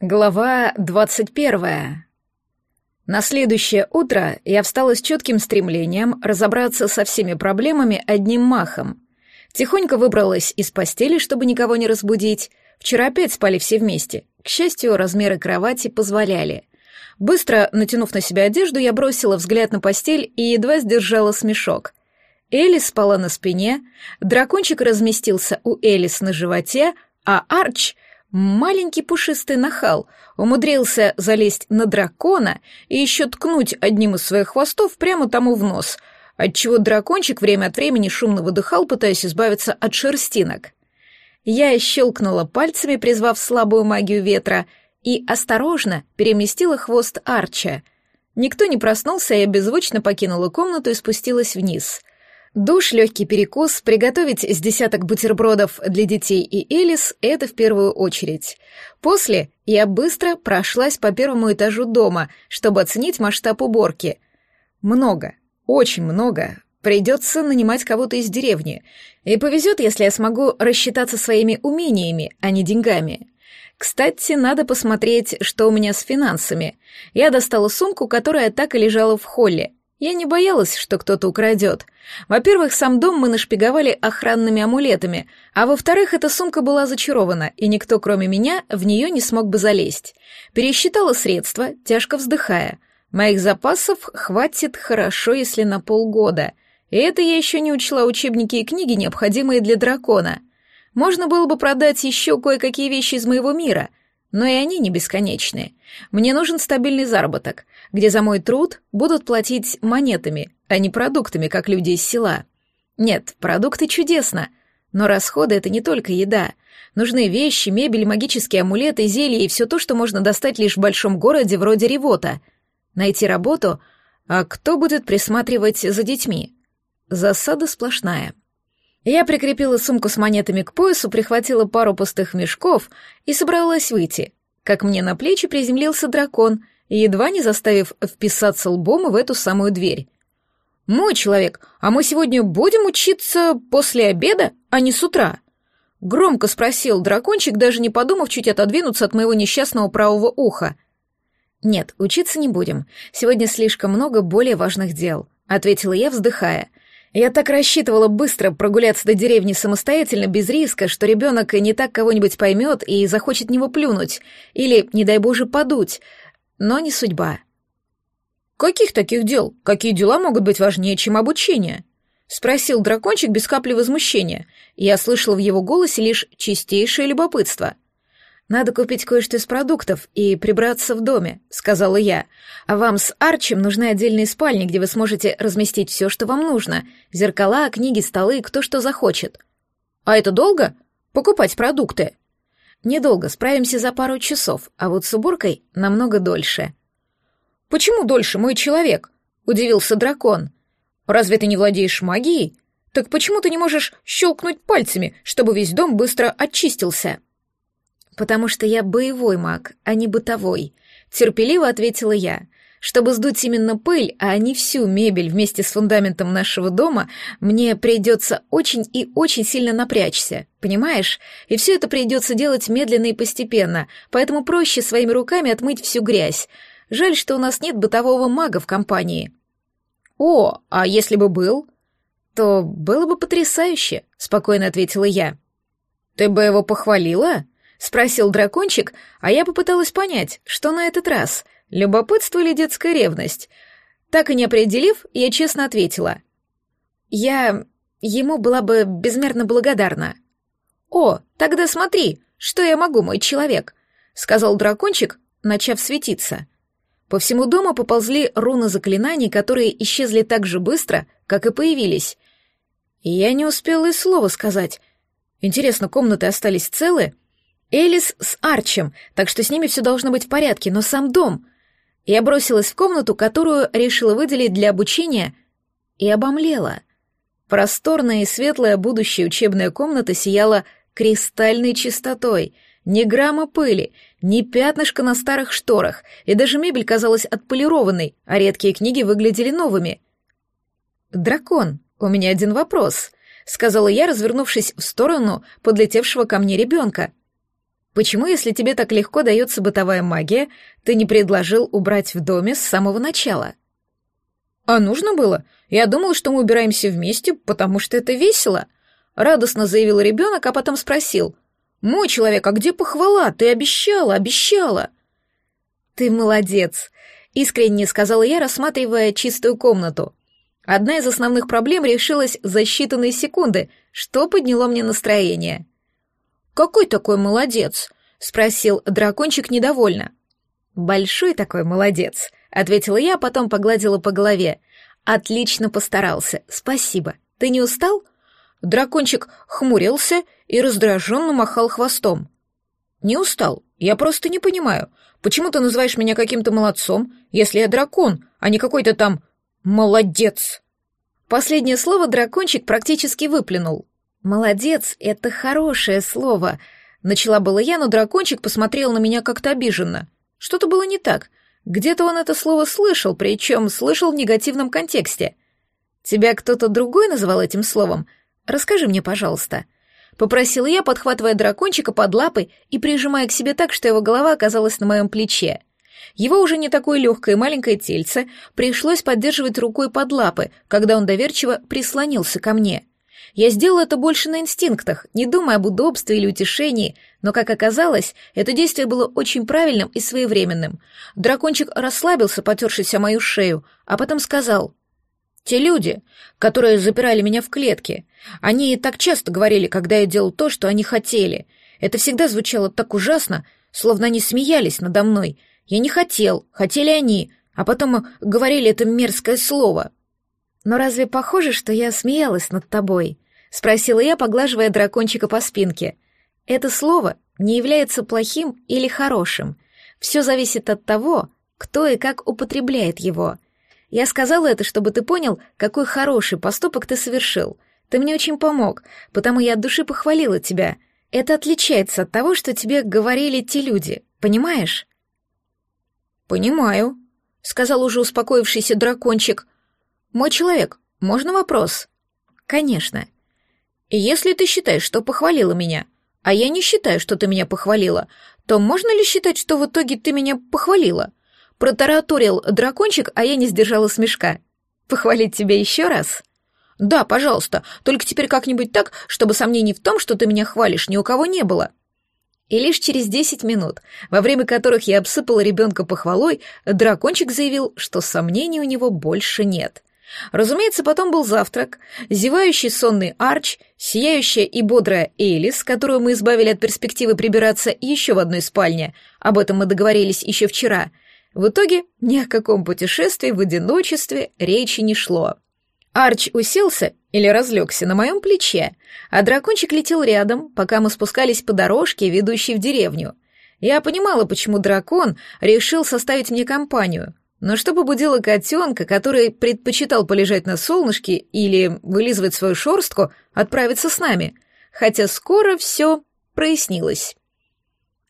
Глава 21. На следующее утро я встала с четким стремлением разобраться со всеми проблемами одним махом. Тихонько выбралась из постели, чтобы никого не разбудить. Вчера опять спали все вместе. К счастью, размеры кровати позволяли. Быстро натянув на себя одежду, я бросила взгляд на постель и едва сдержала смешок. Элис спала на спине, дракончик разместился у Элис на животе, а Арч — Маленький пушистый нахал умудрился залезть на дракона и еще ткнуть одним из своих хвостов прямо тому в нос, отчего дракончик время от времени шумно выдыхал, пытаясь избавиться от шерстинок. Я щелкнула пальцами, призвав слабую магию ветра, и осторожно переместила хвост Арча. Никто не проснулся, я беззвучно покинула комнату и спустилась вниз — Душ, легкий перекус, приготовить с десяток бутербродов для детей и Элис — это в первую очередь. После я быстро прошлась по первому этажу дома, чтобы оценить масштаб уборки. Много, очень много. Придется нанимать кого-то из деревни. И повезет, если я смогу рассчитаться своими умениями, а не деньгами. Кстати, надо посмотреть, что у меня с финансами. Я достала сумку, которая так и лежала в холле — я не боялась, что кто-то украдет. Во-первых, сам дом мы нашпиговали охранными амулетами, а во-вторых, эта сумка была зачарована, и никто, кроме меня, в нее не смог бы залезть. Пересчитала средства, тяжко вздыхая. Моих запасов хватит хорошо, если на полгода. И это я еще не учла учебники и книги, необходимые для дракона. Можно было бы продать еще кое-какие вещи из моего мира — но и они не бесконечные. Мне нужен стабильный заработок, где за мой труд будут платить монетами, а не продуктами, как люди из села. Нет, продукты чудесно, но расходы — это не только еда. Нужны вещи, мебель, магические амулеты, зелья и все то, что можно достать лишь в большом городе вроде Ревота. Найти работу — а кто будет присматривать за детьми? Засада сплошная. Я прикрепила сумку с монетами к поясу, прихватила пару пустых мешков и собралась выйти. Как мне на плечи приземлился дракон едва не заставив вписаться лбом в эту самую дверь. «Мой человек, а мы сегодня будем учиться после обеда, а не с утра?» Громко спросил дракончик, даже не подумав чуть отодвинуться от моего несчастного правого уха. «Нет, учиться не будем. Сегодня слишком много более важных дел», — ответила я, вздыхая. «Я так рассчитывала быстро прогуляться до деревни самостоятельно, без риска, что ребенок не так кого-нибудь поймет и захочет него плюнуть, или, не дай боже, подуть, но не судьба. «Каких таких дел? Какие дела могут быть важнее, чем обучение?» — спросил дракончик без капли возмущения. Я слышала в его голосе лишь чистейшее любопытство. «Надо купить кое-что из продуктов и прибраться в доме», — сказала я. «А вам с Арчем нужны отдельные спальни, где вы сможете разместить все, что вам нужно. Зеркала, книги, столы, кто что захочет». «А это долго? Покупать продукты?» Недолго, справимся за пару часов, а вот с уборкой намного дольше». «Почему дольше, мой человек?» — удивился дракон. «Разве ты не владеешь магией? Так почему ты не можешь щелкнуть пальцами, чтобы весь дом быстро очистился?» «Потому что я боевой маг, а не бытовой», — терпеливо ответила я. Чтобы сдуть именно пыль, а не всю мебель вместе с фундаментом нашего дома, мне придется очень и очень сильно напрячься, понимаешь? И все это придется делать медленно и постепенно, поэтому проще своими руками отмыть всю грязь. Жаль, что у нас нет бытового мага в компании. О, а если бы был? То было бы потрясающе, спокойно ответила я. Ты бы его похвалила? — спросил дракончик, а я попыталась понять, что на этот раз — Любопытство или детская ревность? Так и не определив, я честно ответила. Я ему была бы безмерно благодарна. «О, тогда смотри, что я могу, мой человек», — сказал дракончик, начав светиться. По всему дому поползли руны заклинаний, которые исчезли так же быстро, как и появились. Я не успела и слова сказать. Интересно, комнаты остались целы? Элис с Арчем, так что с ними все должно быть в порядке, но сам дом... Я бросилась в комнату, которую решила выделить для обучения, и обомлела. Просторная и светлая будущая учебная комната сияла кристальной чистотой, ни грамма пыли, ни пятнышка на старых шторах, и даже мебель казалась отполированной, а редкие книги выглядели новыми. «Дракон, у меня один вопрос», — сказала я, развернувшись в сторону подлетевшего ко мне ребенка. Почему, если тебе так легко дается бытовая магия, ты не предложил убрать в доме с самого начала? А нужно было. Я думала, что мы убираемся вместе, потому что это весело. Радостно заявил ребенок, а потом спросил. «Мой человек, а где похвала? Ты обещала, обещала!» «Ты молодец!» — искренне сказала я, рассматривая чистую комнату. Одна из основных проблем решилась за считанные секунды, что подняло мне настроение. «Какой такой молодец?» — спросил дракончик недовольно. «Большой такой молодец», — ответила я, потом погладила по голове. «Отлично постарался, спасибо. Ты не устал?» Дракончик хмурился и раздраженно махал хвостом. «Не устал. Я просто не понимаю, почему ты называешь меня каким-то молодцом, если я дракон, а не какой-то там молодец?» Последнее слово дракончик практически выплюнул. «Молодец, это хорошее слово!» Начала было я, но дракончик посмотрел на меня как-то обиженно. Что-то было не так. Где-то он это слово слышал, причем слышал в негативном контексте. «Тебя кто-то другой называл этим словом? Расскажи мне, пожалуйста». Попросила я, подхватывая дракончика под лапы и прижимая к себе так, что его голова оказалась на моем плече. Его уже не такое легкое маленькое тельце пришлось поддерживать рукой под лапы, когда он доверчиво прислонился ко мне — я сделала это больше на инстинктах, не думая об удобстве или утешении, но, как оказалось, это действие было очень правильным и своевременным. Дракончик расслабился, потершись о мою шею, а потом сказал — те люди, которые запирали меня в клетке, они так часто говорили, когда я делал то, что они хотели. Это всегда звучало так ужасно, словно они смеялись надо мной. Я не хотел, хотели они, а потом говорили это мерзкое слово. Но разве похоже, что я смеялась над тобой? Спросила я, поглаживая дракончика по спинке. Это слово не является плохим или хорошим. Все зависит от того, кто и как употребляет его. Я сказала это, чтобы ты понял, какой хороший поступок ты совершил. Ты мне очень помог, потому я от души похвалила тебя. Это отличается от того, что тебе говорили те люди, понимаешь? Понимаю, сказал уже успокоившийся дракончик. «Мой человек, можно вопрос?» «Конечно. Если ты считаешь, что похвалила меня, а я не считаю, что ты меня похвалила, то можно ли считать, что в итоге ты меня похвалила?» Протараторил дракончик, а я не сдержала смешка. «Похвалить тебя еще раз?» «Да, пожалуйста, только теперь как-нибудь так, чтобы сомнений в том, что ты меня хвалишь, ни у кого не было». И лишь через 10 минут, во время которых я обсыпала ребенка похвалой, дракончик заявил, что сомнений у него больше нет. Разумеется, потом был завтрак, зевающий сонный Арч, сияющая и бодрая Элис, которую мы избавили от перспективы прибираться еще в одной спальне, об этом мы договорились еще вчера. В итоге ни о каком путешествии в одиночестве речи не шло. Арч уселся или разлегся на моем плече, а дракончик летел рядом, пока мы спускались по дорожке, ведущей в деревню. Я понимала, почему дракон решил составить мне компанию — но чтобы будила котенка, который предпочитал полежать на солнышке или вылизывать свою шорстку, отправиться с нами, хотя скоро все прояснилось.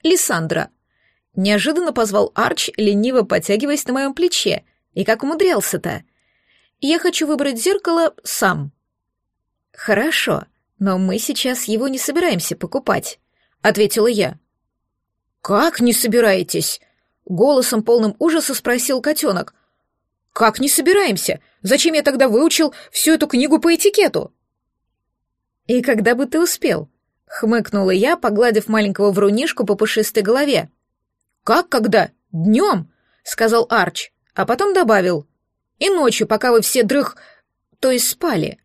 «Лиссандра», — неожиданно позвал Арч, лениво потягиваясь на моем плече, и как умудрялся-то. «Я хочу выбрать зеркало сам». «Хорошо, но мы сейчас его не собираемся покупать», — ответила я. «Как не собираетесь?» Голосом, полным ужаса, спросил котенок. «Как не собираемся? Зачем я тогда выучил всю эту книгу по этикету?» «И когда бы ты успел?» — хмыкнула я, погладив маленького врунишку по пушистой голове. «Как когда? Днем!» — сказал Арч, а потом добавил. «И ночью, пока вы все дрых... то есть спали».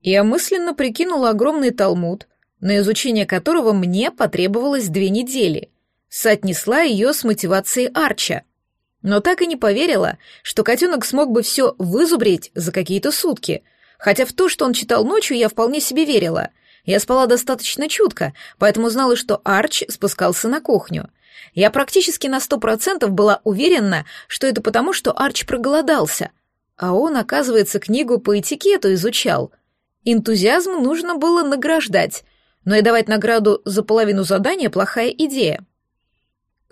Я мысленно прикинула огромный талмуд, на изучение которого мне потребовалось две недели — соотнесла ее с мотивацией Арча. Но так и не поверила, что котенок смог бы все вызубрить за какие-то сутки. Хотя в то, что он читал ночью, я вполне себе верила. Я спала достаточно чутко, поэтому знала, что Арч спускался на кухню. Я практически на сто процентов была уверена, что это потому, что Арч проголодался. А он, оказывается, книгу по этикету изучал. Энтузиазм нужно было награждать, но и давать награду за половину задания – плохая идея.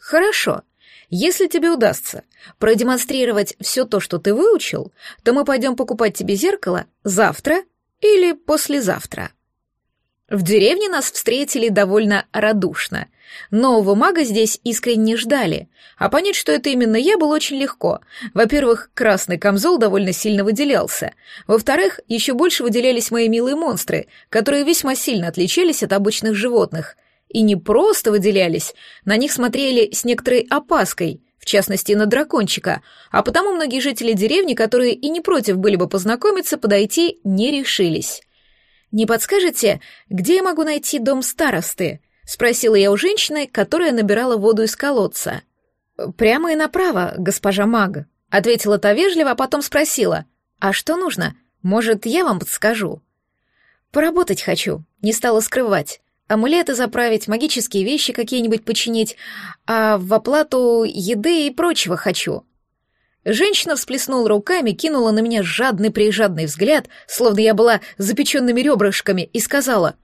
«Хорошо. Если тебе удастся продемонстрировать все то, что ты выучил, то мы пойдем покупать тебе зеркало завтра или послезавтра». В деревне нас встретили довольно радушно. Нового мага здесь искренне ждали, а понять, что это именно я, было очень легко. Во-первых, красный камзол довольно сильно выделялся. Во-вторых, еще больше выделялись мои милые монстры, которые весьма сильно отличались от обычных животных и не просто выделялись, на них смотрели с некоторой опаской, в частности, на дракончика, а потому многие жители деревни, которые и не против были бы познакомиться, подойти не решились. «Не подскажете, где я могу найти дом старосты?» — спросила я у женщины, которая набирала воду из колодца. «Прямо и направо, госпожа маг», — ответила та вежливо, а потом спросила. «А что нужно? Может, я вам подскажу?» «Поработать хочу», — не стала скрывать амулеты заправить, магические вещи какие-нибудь починить, а в оплату еды и прочего хочу». Женщина всплеснула руками, кинула на меня жадный-прижадный взгляд, словно я была запеченными ребрышками, и сказала,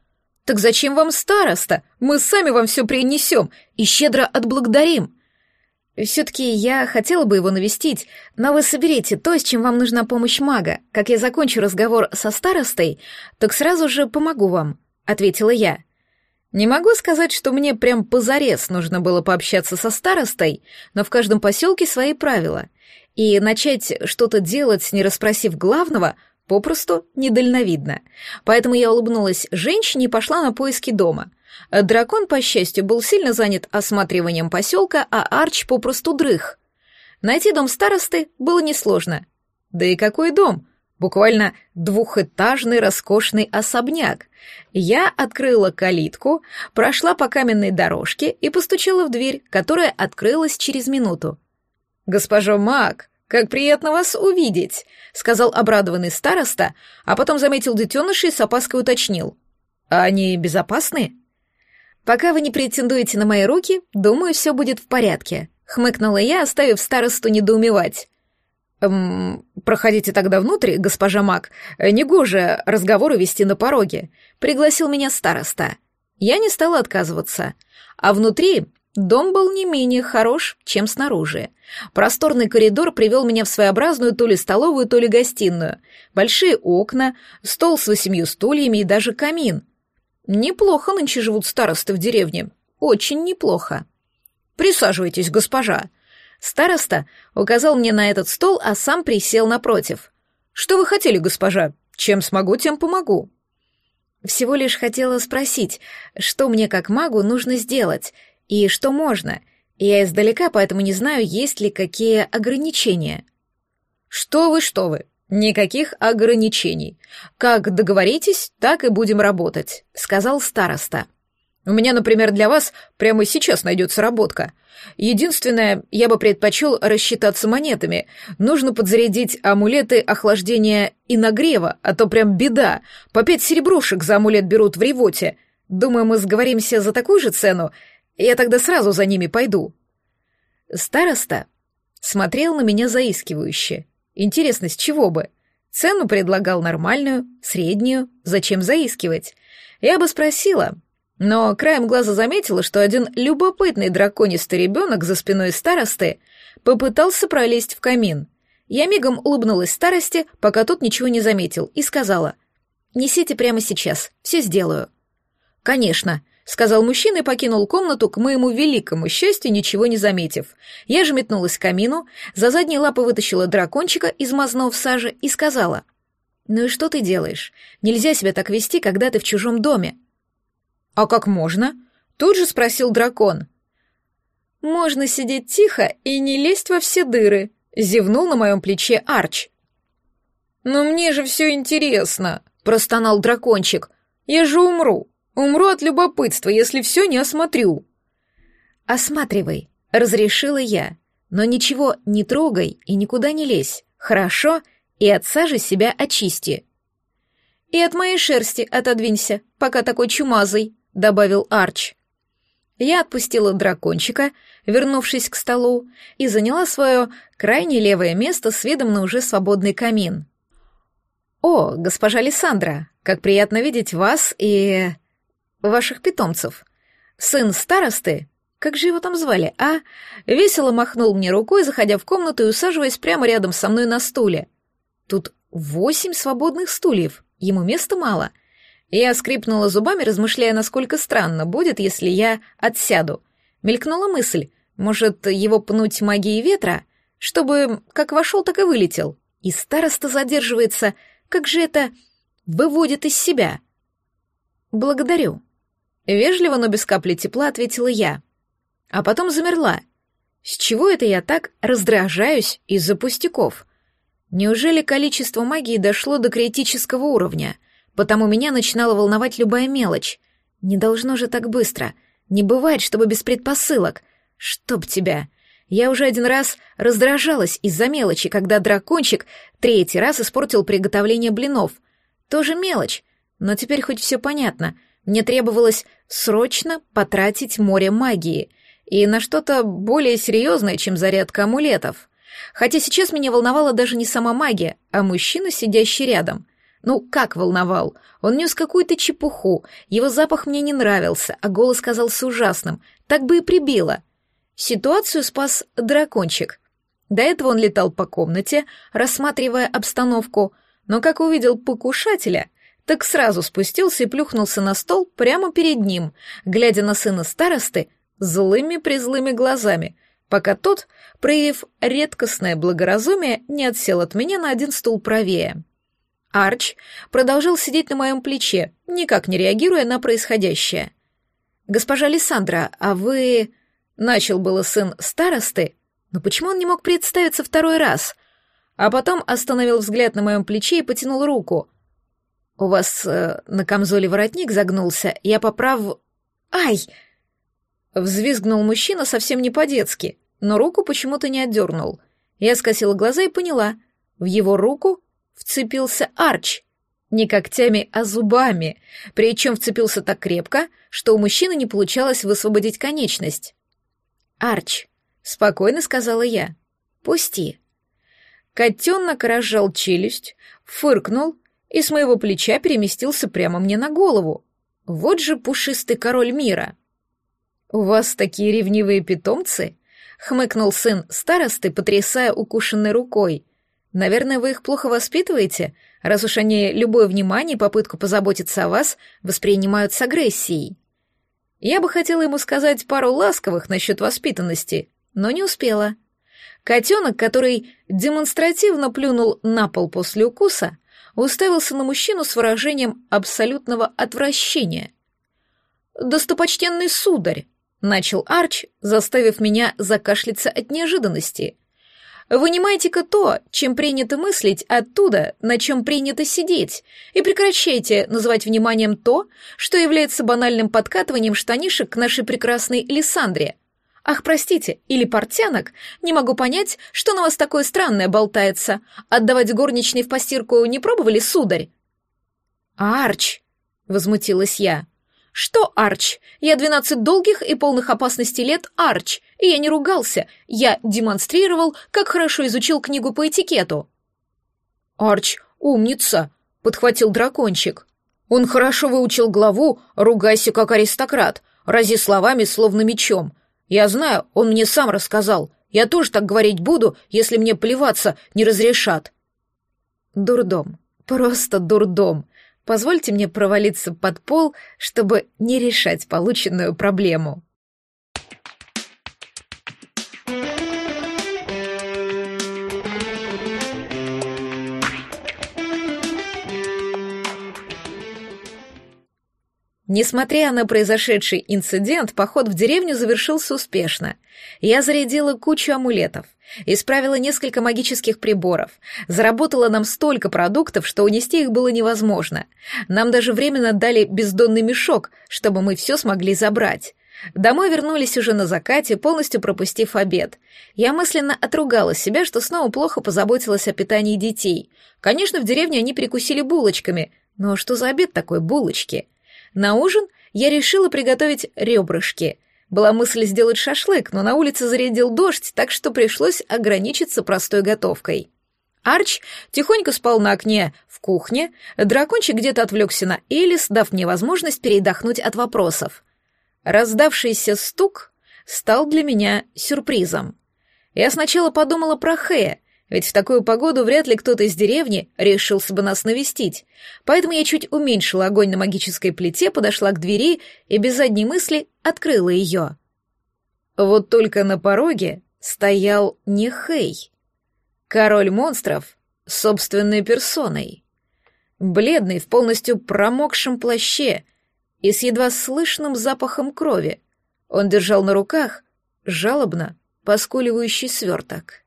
«Так зачем вам староста? Мы сами вам все принесем и щедро отблагодарим». «Все-таки я хотела бы его навестить, но вы соберите то, с чем вам нужна помощь мага. Как я закончу разговор со старостой, так сразу же помогу вам», — ответила я. Не могу сказать, что мне прям позарез нужно было пообщаться со старостой, но в каждом поселке свои правила. И начать что-то делать, не расспросив главного, попросту недальновидно. Поэтому я улыбнулась женщине и пошла на поиски дома. Дракон, по счастью, был сильно занят осматриванием поселка, а Арч попросту дрых. Найти дом старосты было несложно. Да и какой дом? Буквально двухэтажный роскошный особняк. Я открыла калитку, прошла по каменной дорожке и постучала в дверь, которая открылась через минуту. «Госпожа Мак, как приятно вас увидеть!» — сказал обрадованный староста, а потом заметил детеныша и с опаской уточнил. «А они безопасны?» «Пока вы не претендуете на мои руки, думаю, все будет в порядке», — хмыкнула я, оставив старосту недоумевать. Эм, проходите тогда внутрь, госпожа Мак. Э, Негоже разговоры вести на пороге. Пригласил меня староста. Я не стала отказываться. А внутри дом был не менее хорош, чем снаружи. Просторный коридор привел меня в своеобразную то ли столовую, то ли гостиную. Большие окна, стол с восемью стульями и даже камин. Неплохо нынче живут старосты в деревне. Очень неплохо. «Присаживайтесь, госпожа», Староста указал мне на этот стол, а сам присел напротив. «Что вы хотели, госпожа? Чем смогу, тем помогу». Всего лишь хотела спросить, что мне как магу нужно сделать и что можно. Я издалека, поэтому не знаю, есть ли какие ограничения. «Что вы, что вы!» «Никаких ограничений. Как договоритесь, так и будем работать», — сказал староста. У меня, например, для вас прямо сейчас найдется работка. Единственное, я бы предпочел рассчитаться монетами. Нужно подзарядить амулеты охлаждения и нагрева, а то прям беда. По пять серебрушек за амулет берут в ревоте. Думаю, мы сговоримся за такую же цену. Я тогда сразу за ними пойду». Староста смотрел на меня заискивающе. Интересно, с чего бы? Цену предлагал нормальную, среднюю, зачем заискивать? Я бы спросила, но краем глаза заметила, что один любопытный драконистый ребенок за спиной старосты попытался пролезть в камин. Я мигом улыбнулась старости, пока тот ничего не заметил, и сказала, «Несите прямо сейчас, все сделаю». «Конечно», — сказал мужчина и покинул комнату, к моему великому счастью, ничего не заметив. Я же метнулась к камину, за задние лапы вытащила дракончика, измазнув сажи, и сказала, «Ну и что ты делаешь? Нельзя себя так вести, когда ты в чужом доме». «А как можно?» — тут же спросил дракон. «Можно сидеть тихо и не лезть во все дыры», — зевнул на моем плече Арч. «Но мне же все интересно», — простонал дракончик. «Я же умру. Умру от любопытства, если все не осмотрю». «Осматривай», — разрешила я. «Но ничего не трогай и никуда не лезь, хорошо? И от сажи себя очисти». «И от моей шерсти отодвинься, пока такой чумазый», добавил Арч. Я отпустила дракончика, вернувшись к столу, и заняла свое крайне левое место с видом на уже свободный камин. «О, госпожа Лиссандра, как приятно видеть вас и... ваших питомцев. Сын старосты, как же его там звали, а?» Весело махнул мне рукой, заходя в комнату и усаживаясь прямо рядом со мной на стуле. Тут восемь свободных стульев, ему места мало, я скрипнула зубами, размышляя, насколько странно будет, если я отсяду. Мелькнула мысль, может, его пнуть магией ветра, чтобы как вошел, так и вылетел. И староста задерживается, как же это выводит из себя. «Благодарю». Вежливо, но без капли тепла ответила я. А потом замерла. С чего это я так раздражаюсь из-за пустяков? Неужели количество магии дошло до критического уровня — потому меня начинала волновать любая мелочь. Не должно же так быстро. Не бывает, чтобы без предпосылок. Чтоб тебя. Я уже один раз раздражалась из-за мелочи, когда дракончик третий раз испортил приготовление блинов. Тоже мелочь, но теперь хоть все понятно. Мне требовалось срочно потратить море магии и на что-то более серьезное, чем зарядка амулетов. Хотя сейчас меня волновала даже не сама магия, а мужчина, сидящий рядом — ну, как волновал? Он нес какую-то чепуху, его запах мне не нравился, а голос казался ужасным, так бы и прибило. Ситуацию спас дракончик. До этого он летал по комнате, рассматривая обстановку, но как увидел покушателя, так сразу спустился и плюхнулся на стол прямо перед ним, глядя на сына старосты злыми-призлыми глазами — пока тот, проявив редкостное благоразумие, не отсел от меня на один стул правее. Арч продолжал сидеть на моем плече, никак не реагируя на происходящее. «Госпожа Лиссандра, а вы...» Начал было сын старосты, но почему он не мог представиться второй раз? А потом остановил взгляд на моем плече и потянул руку. «У вас э, на камзоле воротник загнулся, я поправ...» «Ай!» Взвизгнул мужчина совсем не по-детски, но руку почему-то не отдернул. Я скосила глаза и поняла. В его руку вцепился Арч. Не когтями, а зубами. Причем вцепился так крепко, что у мужчины не получалось высвободить конечность. «Арч», — спокойно сказала я, — «пусти». Котенок разжал челюсть, фыркнул и с моего плеча переместился прямо мне на голову. Вот же пушистый король мира. «У вас такие ревнивые питомцы?» — хмыкнул сын старосты, потрясая укушенной рукой. Наверное, вы их плохо воспитываете, раз уж они любое внимание и попытку позаботиться о вас воспринимают с агрессией. Я бы хотела ему сказать пару ласковых насчет воспитанности, но не успела. Котенок, который демонстративно плюнул на пол после укуса, уставился на мужчину с выражением абсолютного отвращения. «Достопочтенный сударь!» — начал Арч, заставив меня закашляться от неожиданности — Вынимайте-ка то, чем принято мыслить, оттуда, на чем принято сидеть, и прекращайте называть вниманием то, что является банальным подкатыванием штанишек к нашей прекрасной Лиссандре. Ах, простите, или портянок, не могу понять, что на вас такое странное болтается. Отдавать горничной в постирку не пробовали, сударь?» «Арч!» — возмутилась я. «Что Арч? Я двенадцать долгих и полных опасностей лет Арч, и я не ругался, я демонстрировал, как хорошо изучил книгу по этикету. «Арч, умница!» — подхватил дракончик. «Он хорошо выучил главу «Ругайся, как аристократ», рази словами, словно мечом. Я знаю, он мне сам рассказал. Я тоже так говорить буду, если мне плеваться не разрешат». «Дурдом, просто дурдом. Позвольте мне провалиться под пол, чтобы не решать полученную проблему». Несмотря на произошедший инцидент, поход в деревню завершился успешно. Я зарядила кучу амулетов, исправила несколько магических приборов, заработала нам столько продуктов, что унести их было невозможно. Нам даже временно дали бездонный мешок, чтобы мы все смогли забрать. Домой вернулись уже на закате, полностью пропустив обед. Я мысленно отругала себя, что снова плохо позаботилась о питании детей. Конечно, в деревне они перекусили булочками, но что за обед такой булочки?» На ужин я решила приготовить ребрышки. Была мысль сделать шашлык, но на улице зарядил дождь, так что пришлось ограничиться простой готовкой. Арч тихонько спал на окне в кухне, дракончик где-то отвлекся на Элис, дав мне возможность передохнуть от вопросов. Раздавшийся стук стал для меня сюрпризом. Я сначала подумала про Хэя, ведь в такую погоду вряд ли кто-то из деревни решился бы нас навестить. Поэтому я чуть уменьшила огонь на магической плите, подошла к двери и без задней мысли открыла ее. Вот только на пороге стоял не Хей. Король монстров собственной персоной. Бледный, в полностью промокшем плаще и с едва слышным запахом крови. Он держал на руках жалобно поскуливающий сверток.